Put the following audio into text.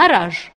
гараж.